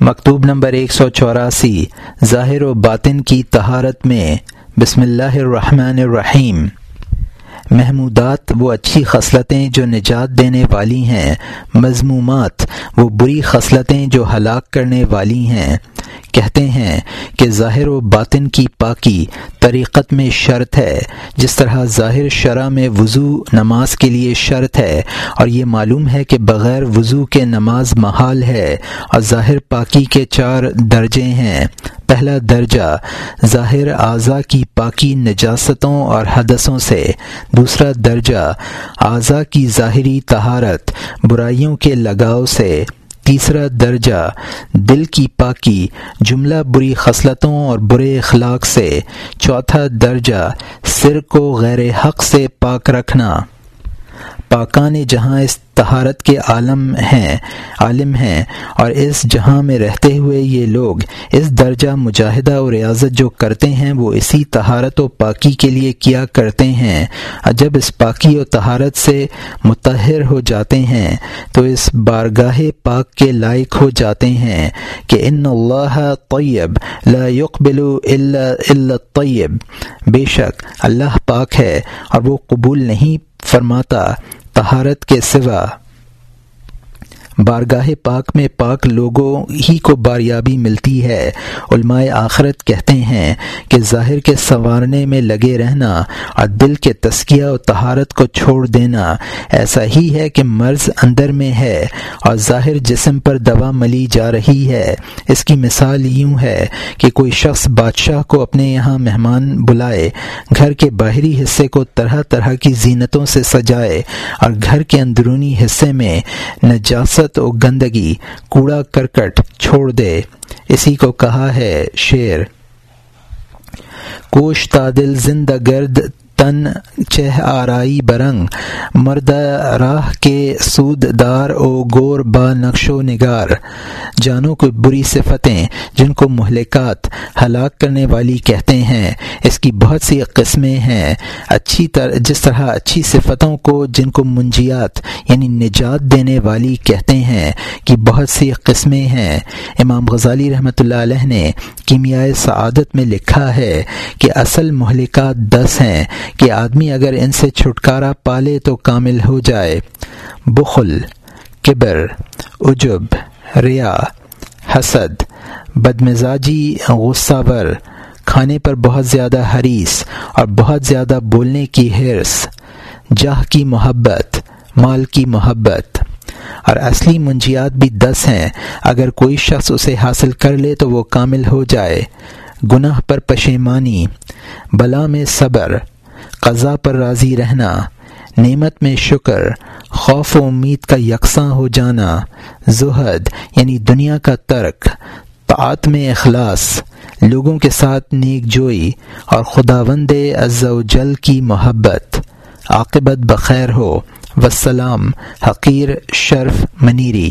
مکتوب نمبر ایک سو چوراسی، ظاہر و باطن کی تہارت میں بسم اللہ الرحمن الرحیم۔ محمودات وہ اچھی خصلتیں جو نجات دینے والی ہیں، مضمومات وہ بری خصلتیں جو ہلاک کرنے والی ہیں۔ کہتے ہیں کہ ظاہر و باطن کی پاکی طریقت میں شرط ہے۔ جس طرح ظاہر شرح میں وضو نماز کے لیے شرط ہے اور یہ معلوم ہے کہ بغیر وضو کے نماز محال ہے اور ظاہر پاکی کے چار درجے ہیں۔ پہلا درجہ، ظاہر اعضا کی پاکی نجاستوں اور حدثوں سے۔ دوسرا درجہ اعضا کی ظاہری تہارت برائیوں کے لگاؤ سے۔ تیسرا درجہ، دل کی پاکی، جملہ بری خصلتوں اور برے اخلاق سے۔ چوتھا درجہ، سر کو غیر حق سے پاک رکھنا۔ پاکان جہاں اس تہارت کے عالم ہیں عالم ہیں، اور اس جہاں میں رہتے ہوئے یہ لوگ، اس درجہ مجاہدہ و ریاضت جو کرتے ہیں، وہ اسی تہارت و پاکی کے لیے کیا کرتے ہیں۔ اور جب اس پاکی و تہارت سے متحر ہو جاتے ہیں، تو اس بارگاہ پاک کے لائق ہو جاتے ہیں کہ ان اللہ طیب، لا يقبل الا الا طیب بے شک اللہ پاک ہے، اور وہ قبول نہیں فرماتا طہارت کے سوا بارگاہ پاک میں پاک لوگوں ہی کو باریابی ملتی ہے۔ علماء آخرت کہتے ہیں کہ ظاہر کے سنوارنے میں لگے رہنا اور دل کے تسکیہ و تہارت کو چھوڑ دینا ایسا ہی ہے کہ مرض اندر میں ہے اور ظاہر جسم پر دوا ملی جا رہی ہے۔ اس کی مثال یوں ہے کہ کوئی شخص بادشاہ کو اپنے یہاں مہمان بلائے، گھر کے باہری حصے کو طرح طرح کی زینتوں سے سجائے اور گھر کے اندرونی حصے میں نجاست و گندگی، کوڑا کرکٹ چھوڑ دے۔ اسی کو کہا ہے شیر کوش تادل زندہ گرد تن چہ آرائی برنگ مرد راہ کے سود دار او گور با نقش و نگار۔ جانو کو بری صفتیں، جن کو مہلکات ہلاک کرنے والی کہتے ہیں۔ اس کی بہت سی قسمیں ہیں۔ اچھی طرح جس طرح اچھی صفتوں کو جن کو منجیات یعنی نجات دینے والی کہتے ہیں کہ بہت سی قسمیں ہیں۔ امام غزالی رحمۃ اللہ علیہ نے کیمیائے سعادت میں لکھا ہے کہ اصل مہلکات دس ہیں۔ کہ آدمی اگر ان سے چھٹکارا پالے تو کامل ہو جائے۔ بخل، کبر، عجب، ریا، حسد، بدمزاجی، غصہ ور کھانے پر بہت زیادہ حریث اور بہت زیادہ بولنے کی حرص جاہ کی محبت، مال کی محبت۔ اور اصلی منجیات بھی دس ہیں۔ اگر کوئی شخص اسے حاصل کر لے تو وہ کامل ہو جائے۔ گناہ پر پشیمانی، بلا میں صبر۔ قضا پر راضی رہنا، نعمت میں شکر، خوف و امید کا یکساں ہو جانا، زہد یعنی دنیا کا ترک، طاعت میں اخلاص، لوگوں کے ساتھ نیک جوئی اور خدا وند و جل کی محبت، عاقبت بخیر ہو وسلام حقیر، شرف، منیری۔